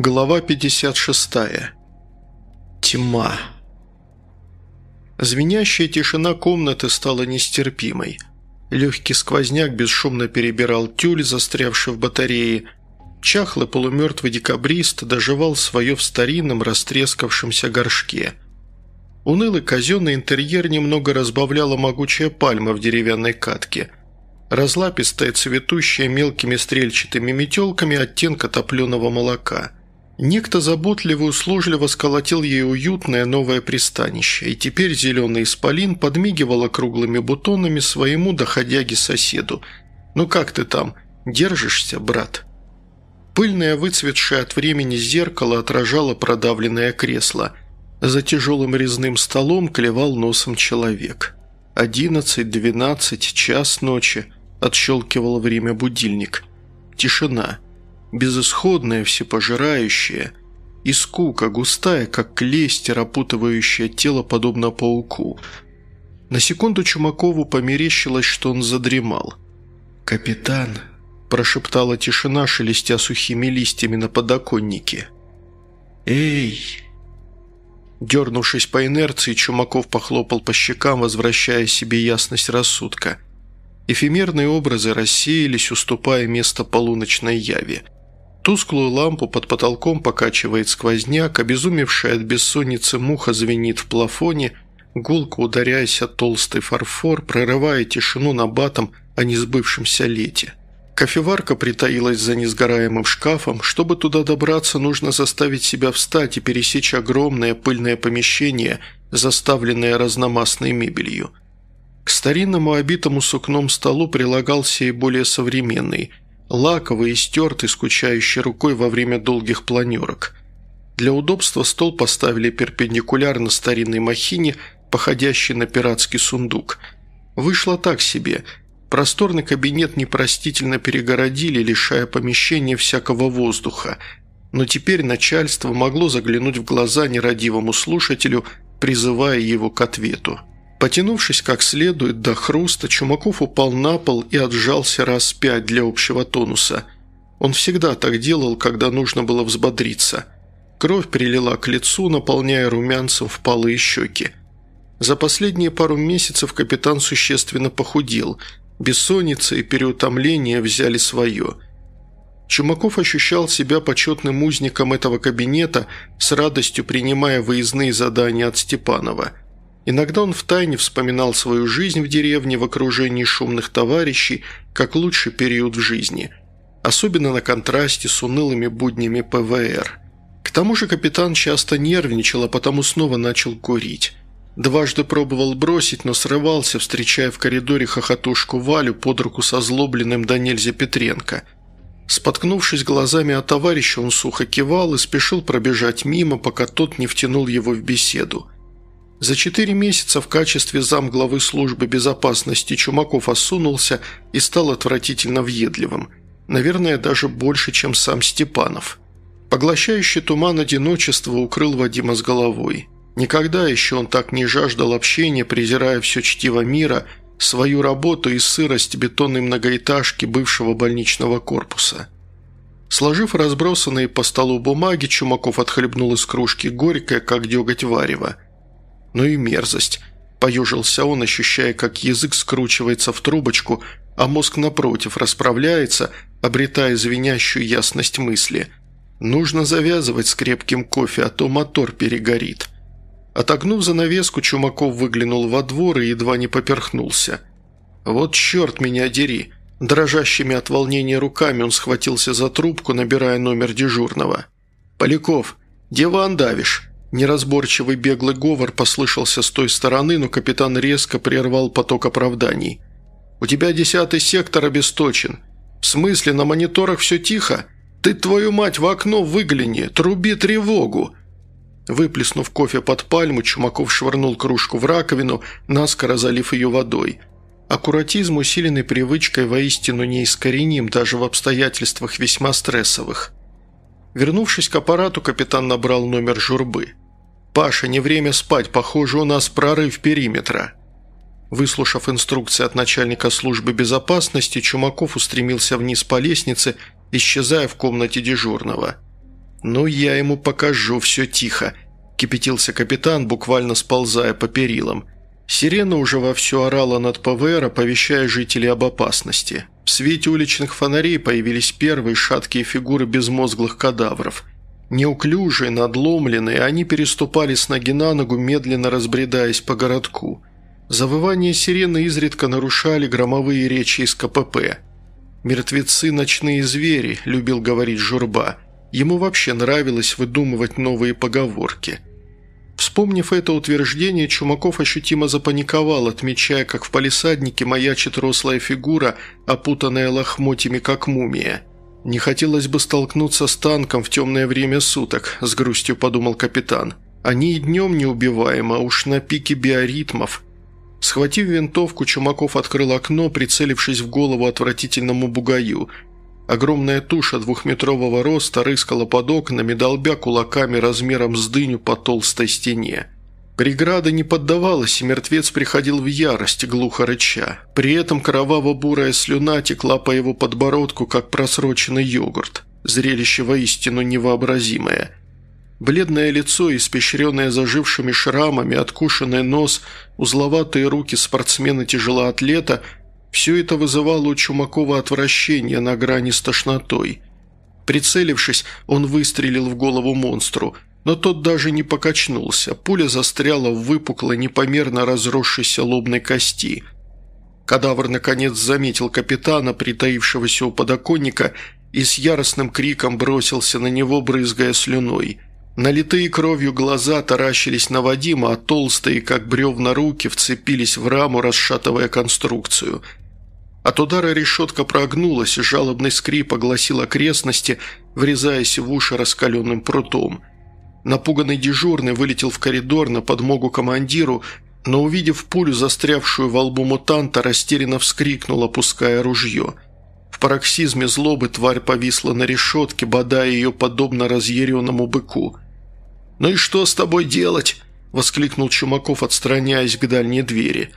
Глава 56. Тьма. Звенящая тишина комнаты стала нестерпимой. Легкий сквозняк бесшумно перебирал тюль, застрявший в батарее. Чахлый полумертвый декабрист доживал свое в старинном растрескавшемся горшке. Унылый казенный интерьер немного разбавляла могучая пальма в деревянной катке. Разлапистая, цветущая мелкими стрельчатыми метелками оттенка топленого молока – Некто заботливо и услужливо сколотил ей уютное новое пристанище, и теперь зеленый исполин подмигивал круглыми бутонами своему доходяге-соседу. «Ну как ты там? Держишься, брат?» Пыльное, выцветшее от времени зеркало отражало продавленное кресло. За тяжелым резным столом клевал носом человек. «Одиннадцать, двенадцать, час ночи», – отщелкивал время будильник. «Тишина» безысходная, всепожирающая, и скука, густая, как клестер, опутывающая тело, подобно пауку. На секунду Чумакову померещилось, что он задремал. «Капитан», – прошептала тишина, шелестя сухими листьями на подоконнике. «Эй!» Дернувшись по инерции, Чумаков похлопал по щекам, возвращая себе ясность рассудка. Эфемерные образы рассеялись, уступая место полуночной яви – Тусклую лампу под потолком покачивает сквозняк, обезумевшая от бессонницы муха звенит в плафоне, гулко ударяясь о толстый фарфор, прорывая тишину на батом о несбывшемся лете. Кофеварка притаилась за несгораемым шкафом. Чтобы туда добраться, нужно заставить себя встать и пересечь огромное пыльное помещение, заставленное разномастной мебелью. К старинному обитому сукном столу прилагался и более современный – лаковый и стертый, скучающий рукой во время долгих планерок. Для удобства стол поставили перпендикулярно старинной махине, походящей на пиратский сундук. Вышло так себе. Просторный кабинет непростительно перегородили, лишая помещения всякого воздуха. Но теперь начальство могло заглянуть в глаза нерадивому слушателю, призывая его к ответу. Потянувшись как следует до хруста, Чумаков упал на пол и отжался раз пять для общего тонуса. Он всегда так делал, когда нужно было взбодриться. Кровь прилила к лицу, наполняя румянцем впалые щеки. За последние пару месяцев капитан существенно похудел. Бессонница и переутомление взяли свое. Чумаков ощущал себя почетным узником этого кабинета, с радостью принимая выездные задания от Степанова – Иногда он втайне вспоминал свою жизнь в деревне в окружении шумных товарищей как лучший период в жизни, особенно на контрасте с унылыми буднями ПВР. К тому же капитан часто нервничал, а потому снова начал курить. Дважды пробовал бросить, но срывался, встречая в коридоре хохотушку Валю под руку со злобленным до Петренко. Споткнувшись глазами о товарища, он сухо кивал и спешил пробежать мимо, пока тот не втянул его в беседу – за четыре месяца в качестве замглавы службы безопасности Чумаков осунулся и стал отвратительно въедливым. Наверное, даже больше, чем сам Степанов. Поглощающий туман одиночества укрыл Вадима с головой. Никогда еще он так не жаждал общения, презирая все чтиво мира, свою работу и сырость бетонной многоэтажки бывшего больничного корпуса. Сложив разбросанные по столу бумаги, Чумаков отхлебнул из кружки горькое, как деготь варева – ну и мерзость. Поюжился он, ощущая, как язык скручивается в трубочку, а мозг напротив расправляется, обретая звенящую ясность мысли. Нужно завязывать с крепким кофе, а то мотор перегорит. Отогнув занавеску, Чумаков выглянул во двор и едва не поперхнулся. «Вот черт меня дери!» Дрожащими от волнения руками он схватился за трубку, набирая номер дежурного. «Поляков, диван давишь?» Неразборчивый беглый говор послышался с той стороны, но капитан резко прервал поток оправданий. «У тебя десятый сектор обесточен. В смысле, на мониторах все тихо? Ты, твою мать, в окно выгляни, труби тревогу!» Выплеснув кофе под пальму, Чумаков швырнул кружку в раковину, наскоро залив ее водой. Аккуратизм, усиленный привычкой, воистину неискореним даже в обстоятельствах весьма стрессовых. Вернувшись к аппарату, капитан набрал номер журбы. «Паша, не время спать, похоже, у нас прорыв периметра». Выслушав инструкции от начальника службы безопасности, Чумаков устремился вниз по лестнице, исчезая в комнате дежурного. «Ну, я ему покажу, все тихо», – кипятился капитан, буквально сползая по перилам. Сирена уже вовсю орала над ПВР, оповещая жителей об опасности. В свете уличных фонарей появились первые шаткие фигуры безмозглых кадавров. Неуклюжие, надломленные, они переступали с ноги на ногу, медленно разбредаясь по городку. Завывание сирены изредка нарушали громовые речи из КПП. «Мертвецы – ночные звери», – любил говорить Журба. Ему вообще нравилось выдумывать новые поговорки. Вспомнив это утверждение, Чумаков ощутимо запаниковал, отмечая, как в палисаднике маячит рослая фигура, опутанная лохмотьями, как мумия. «Не хотелось бы столкнуться с танком в темное время суток», – с грустью подумал капитан. «Они и днем неубиваемы, а уж на пике биоритмов». Схватив винтовку, Чумаков открыл окно, прицелившись в голову отвратительному бугаю. Огромная туша двухметрового роста рыскала под окнами, долбя кулаками размером с дыню по толстой стене. Преграда не поддавалась, и мертвец приходил в ярость, глухо рыча. При этом кроваво-бурая слюна текла по его подбородку, как просроченный йогурт. Зрелище воистину невообразимое. Бледное лицо, испещренное зажившими шрамами, откушенный нос, узловатые руки спортсмена-тяжелоатлета – все это вызывало у Чумакова отвращение на грани с тошнотой. Прицелившись, он выстрелил в голову монстру, но тот даже не покачнулся, пуля застряла в выпуклой, непомерно разросшейся лобной кости. Кадавр наконец заметил капитана, притаившегося у подоконника, и с яростным криком бросился на него, брызгая слюной – Налитые кровью глаза таращились на Вадима, а толстые, как бревна руки, вцепились в раму, расшатывая конструкцию. От удара решетка прогнулась, и жалобный скрип огласил окрестности, врезаясь в уши раскаленным прутом. Напуганный дежурный вылетел в коридор на подмогу командиру, но, увидев пулю, застрявшую во лбу мутанта, растерянно вскрикнул, опуская ружье. В пароксизме злобы тварь повисла на решетке, бодая ее подобно разъяренному быку – «Ну и что с тобой делать?» – воскликнул Чумаков, отстраняясь к дальней двери.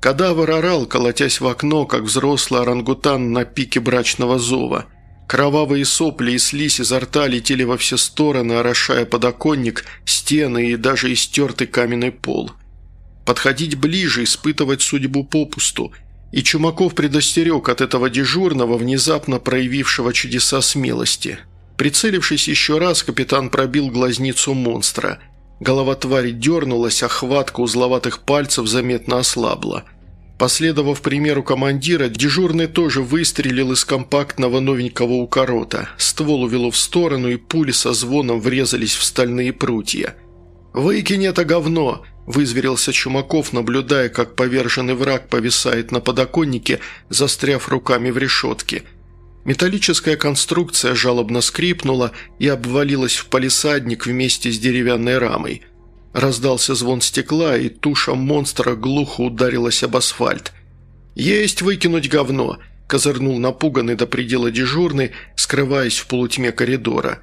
Кадавр орал, колотясь в окно, как взрослый орангутан на пике брачного зова. Кровавые сопли и слизь изо рта летели во все стороны, орошая подоконник, стены и даже истертый каменный пол. Подходить ближе, испытывать судьбу попусту. И Чумаков предостерег от этого дежурного, внезапно проявившего чудеса смелости – Прицелившись еще раз, капитан пробил глазницу монстра. Голова твари дернулась, а хватка узловатых пальцев заметно ослабла. Последовав примеру командира, дежурный тоже выстрелил из компактного новенького укорота. Ствол увело в сторону, и пули со звоном врезались в стальные прутья. «Выкинь это говно!» – вызверился Чумаков, наблюдая, как поверженный враг повисает на подоконнике, застряв руками в решетке – Металлическая конструкция жалобно скрипнула и обвалилась в палисадник вместе с деревянной рамой. Раздался звон стекла, и туша монстра глухо ударилась об асфальт. «Есть выкинуть говно!» – козырнул напуганный до предела дежурный, скрываясь в полутьме коридора.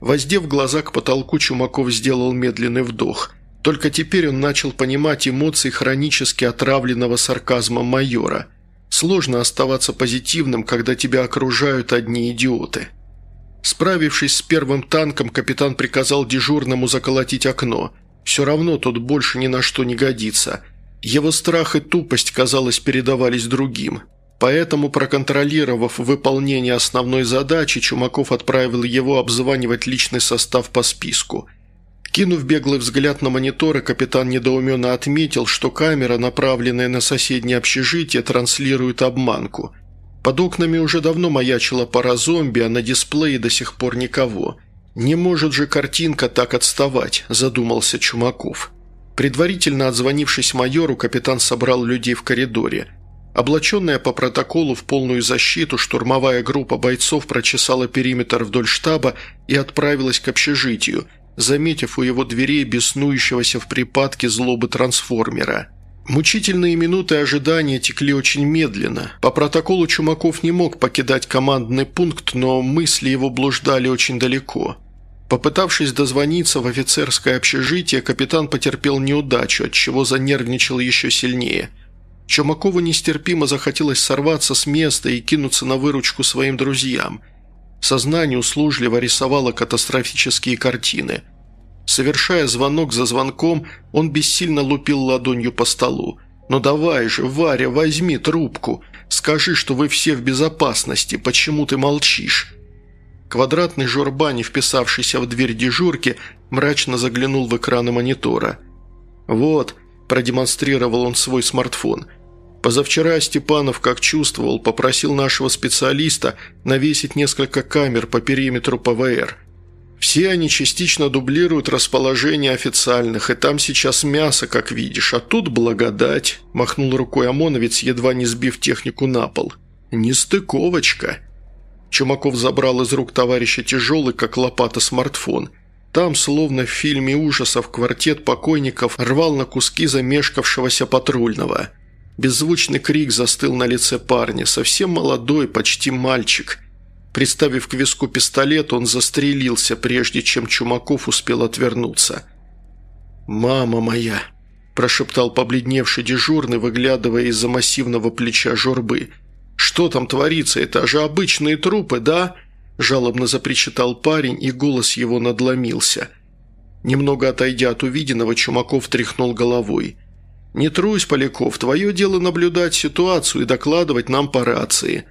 Воздев глаза к потолку, Чумаков сделал медленный вдох. Только теперь он начал понимать эмоции хронически отравленного сарказма майора – Сложно оставаться позитивным, когда тебя окружают одни идиоты. Справившись с первым танком, капитан приказал дежурному заколотить окно. Все равно тот больше ни на что не годится. Его страх и тупость, казалось, передавались другим. Поэтому, проконтролировав выполнение основной задачи, Чумаков отправил его обзванивать личный состав по списку – Кинув беглый взгляд на мониторы, капитан недоуменно отметил, что камера, направленная на соседнее общежитие, транслирует обманку. Под окнами уже давно маячила пара зомби, а на дисплее до сих пор никого. «Не может же картинка так отставать», – задумался Чумаков. Предварительно отзвонившись майору, капитан собрал людей в коридоре. Облаченная по протоколу в полную защиту, штурмовая группа бойцов прочесала периметр вдоль штаба и отправилась к общежитию – заметив у его дверей беснующегося в припадке злобы трансформера. Мучительные минуты ожидания текли очень медленно. По протоколу Чумаков не мог покидать командный пункт, но мысли его блуждали очень далеко. Попытавшись дозвониться в офицерское общежитие, капитан потерпел неудачу, от чего занервничал еще сильнее. Чумакову нестерпимо захотелось сорваться с места и кинуться на выручку своим друзьям – Сознание услужливо рисовало катастрофические картины. Совершая звонок за звонком, он бессильно лупил ладонью по столу. «Ну давай же, Варя, возьми трубку. Скажи, что вы все в безопасности. Почему ты молчишь?» Квадратный журба, не вписавшийся в дверь дежурки, мрачно заглянул в экраны монитора. «Вот», – продемонстрировал он свой смартфон – Позавчера Степанов, как чувствовал, попросил нашего специалиста навесить несколько камер по периметру ПВР. Все они частично дублируют расположение официальных, и там сейчас мясо, как видишь, а тут благодать», – махнул рукой ОМОНовец, едва не сбив технику на пол. «Нестыковочка». Чумаков забрал из рук товарища тяжелый, как лопата, смартфон. Там, словно в фильме ужасов, квартет покойников рвал на куски замешкавшегося патрульного – Беззвучный крик застыл на лице парня, совсем молодой, почти мальчик. Приставив к виску пистолет, он застрелился, прежде чем Чумаков успел отвернуться. «Мама моя!» – прошептал побледневший дежурный, выглядывая из-за массивного плеча журбы. «Что там творится? Это же обычные трупы, да?» – жалобно запричитал парень, и голос его надломился. Немного отойдя от увиденного, Чумаков тряхнул головой – «Не трусь, Поляков, твое дело наблюдать ситуацию и докладывать нам по рации».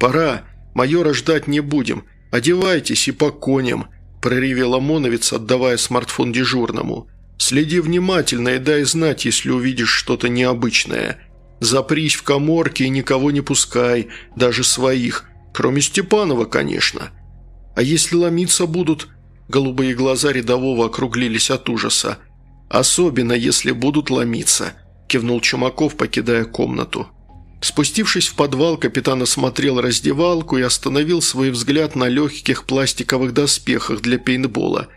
«Пора. Майора ждать не будем. Одевайтесь и по коням», – проревел ОМОНовец, отдавая смартфон дежурному. «Следи внимательно и дай знать, если увидишь что-то необычное. Запрись в коморке и никого не пускай, даже своих, кроме Степанова, конечно. А если ломиться будут...» Голубые глаза рядового округлились от ужаса. «Особенно, если будут ломиться», – кивнул Чумаков, покидая комнату. Спустившись в подвал, капитан осмотрел раздевалку и остановил свой взгляд на легких пластиковых доспехах для пейнтбола.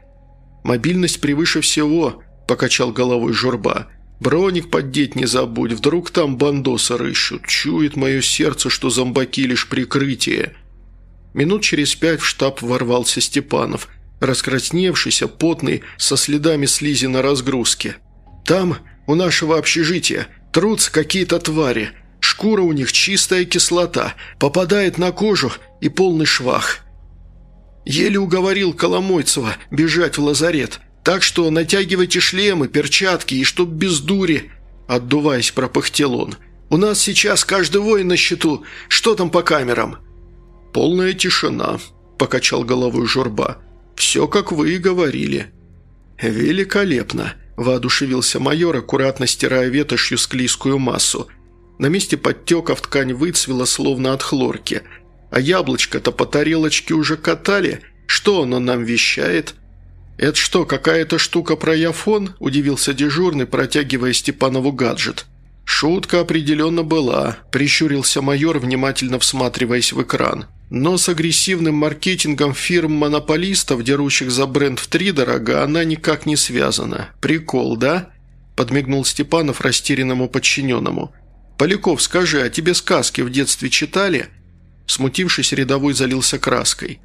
«Мобильность превыше всего», – покачал головой журба. «Броник поддеть не забудь, вдруг там бандосы рыщут. Чует мое сердце, что зомбаки лишь прикрытие». Минут через пять в штаб ворвался Степанов – раскрасневшийся, потный, со следами слизи на разгрузке. «Там, у нашего общежития, трутся какие-то твари. Шкура у них чистая кислота, попадает на кожу и полный швах». Еле уговорил Коломойцева бежать в лазарет, так что натягивайте шлемы, перчатки и чтоб без дури, отдуваясь, пропыхтел он. «У нас сейчас каждый воин на счету. Что там по камерам?» «Полная тишина», – покачал головой Журба. «Все, как вы и говорили». «Великолепно», – воодушевился майор, аккуратно стирая ветошью склизкую массу. На месте подтеков ткань выцвела, словно от хлорки. А яблочко-то по тарелочке уже катали. Что оно нам вещает?» «Это что, какая-то штука про яфон?» – удивился дежурный, протягивая Степанову гаджет. «Шутка определенно была», – прищурился майор, внимательно всматриваясь в экран. Но с агрессивным маркетингом фирм-монополистов, дерущих за бренд в три дорога, она никак не связана. Прикол, да?» – подмигнул Степанов растерянному подчиненному. «Поляков, скажи, а тебе сказки в детстве читали?» Смутившись, рядовой залился краской.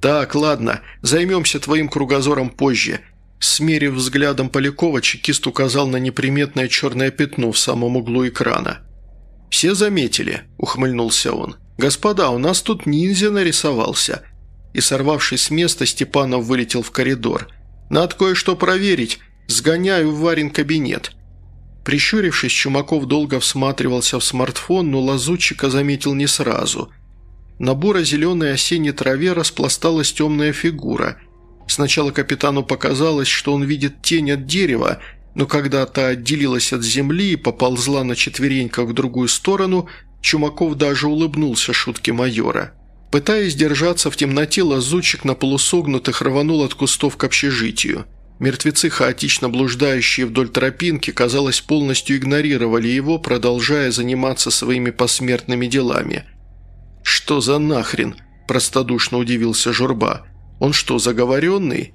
«Так, ладно, займемся твоим кругозором позже». Смерив взглядом Полякова, чекист указал на неприметное черное пятно в самом углу экрана. «Все заметили», – ухмыльнулся он. «Господа, у нас тут ниндзя нарисовался». И, сорвавшись с места, Степанов вылетел в коридор. «Надо кое-что проверить. Сгоняю в Варин кабинет». Прищурившись, Чумаков долго всматривался в смартфон, но лазутчика заметил не сразу. На буро-зеленой осенней траве распласталась темная фигура. Сначала капитану показалось, что он видит тень от дерева, но когда та отделилась от земли и поползла на четвереньках в другую сторону, Чумаков даже улыбнулся шутке майора. Пытаясь держаться в темноте, лазутчик на полусогнутых рванул от кустов к общежитию. Мертвецы, хаотично блуждающие вдоль тропинки, казалось, полностью игнорировали его, продолжая заниматься своими посмертными делами. «Что за нахрен?» – простодушно удивился Журба. «Он что, заговоренный?»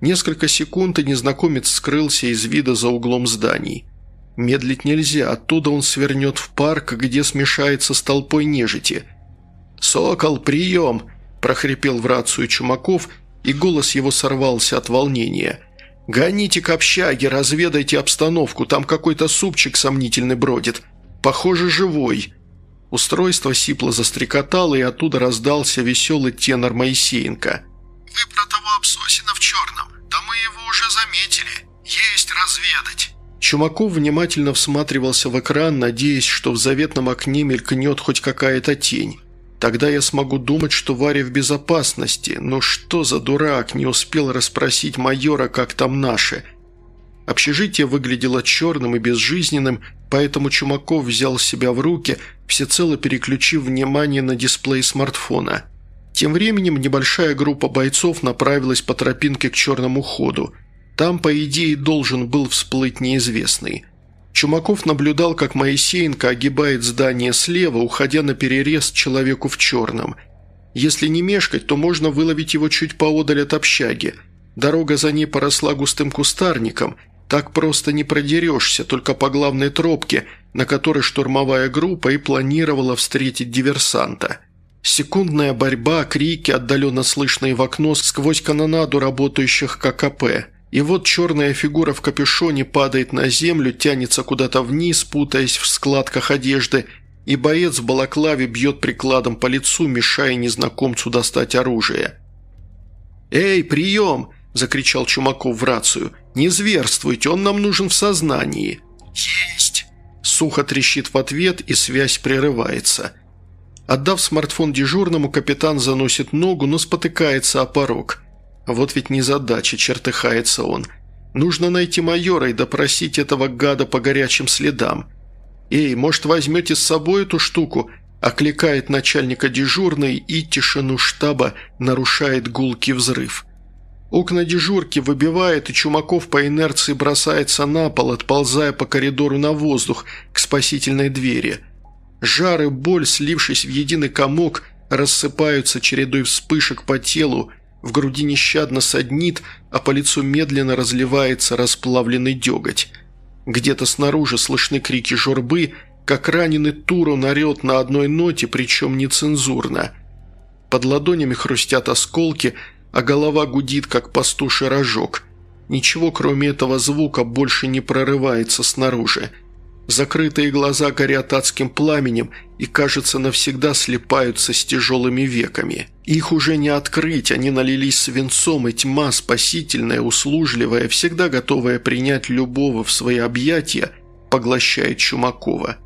Несколько секунд, и незнакомец скрылся из вида за углом зданий. Медлить нельзя, оттуда он свернет в парк, где смешается с толпой нежити. «Сокол, прием!» – прохрипел в рацию Чумаков, и голос его сорвался от волнения. «Гоните к общаге, разведайте обстановку, там какой-то супчик сомнительный бродит. Похоже, живой». Устройство сипло застрекотало, и оттуда раздался веселый тенор Моисеенко. «Вы про того обсосина в черном? Да мы его уже заметили. Есть разведать». Чумаков внимательно всматривался в экран, надеясь, что в заветном окне мелькнет хоть какая-то тень. Тогда я смогу думать, что Варя в безопасности. Но что за дурак, не успел расспросить майора, как там наши. Общежитие выглядело черным и безжизненным, поэтому Чумаков взял себя в руки, всецело переключив внимание на дисплей смартфона. Тем временем небольшая группа бойцов направилась по тропинке к черному ходу. Там, по идее, должен был всплыть неизвестный. Чумаков наблюдал, как Моисеенко огибает здание слева, уходя на перерез человеку в черном. Если не мешкать, то можно выловить его чуть поодаль от общаги. Дорога за ней поросла густым кустарником – так просто не продерешься, только по главной тропке, на которой штурмовая группа и планировала встретить диверсанта. Секундная борьба, крики, отдаленно слышные в окно сквозь канонаду работающих ККП. И вот черная фигура в капюшоне падает на землю, тянется куда-то вниз, путаясь в складках одежды, и боец в балаклаве бьет прикладом по лицу, мешая незнакомцу достать оружие. «Эй, прием!» – закричал Чумаков в рацию. «Не зверствуйте, он нам нужен в сознании». «Есть!» Сухо трещит в ответ, и связь прерывается. Отдав смартфон дежурному, капитан заносит ногу, но спотыкается о порог. Вот ведь незадача, чертыхается он. Нужно найти майора и допросить этого гада по горячим следам. «Эй, может, возьмете с собой эту штуку?» окликает начальника дежурной, и тишину штаба нарушает гулкий взрыв – Окна дежурки выбивает, и Чумаков по инерции бросается на пол, отползая по коридору на воздух к спасительной двери. Жар и боль, слившись в единый комок, рассыпаются чередой вспышек по телу, в груди нещадно саднит, а по лицу медленно разливается расплавленный деготь. Где-то снаружи слышны крики журбы, как раненый Турон орет на одной ноте, причем нецензурно. Под ладонями хрустят осколки – а голова гудит, как пастуший рожок. Ничего, кроме этого звука, больше не прорывается снаружи. Закрытые глаза горят адским пламенем и, кажется, навсегда слепаются с тяжелыми веками. Их уже не открыть, они налились свинцом, и тьма, спасительная, услужливая, всегда готовая принять любого в свои объятия, поглощает Чумакова.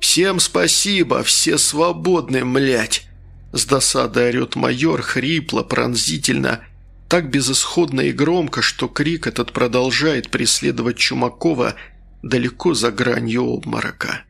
«Всем спасибо, все свободны, млять!» С досадой орет майор, хрипло, пронзительно, так безысходно и громко, что крик этот продолжает преследовать Чумакова далеко за гранью обморока.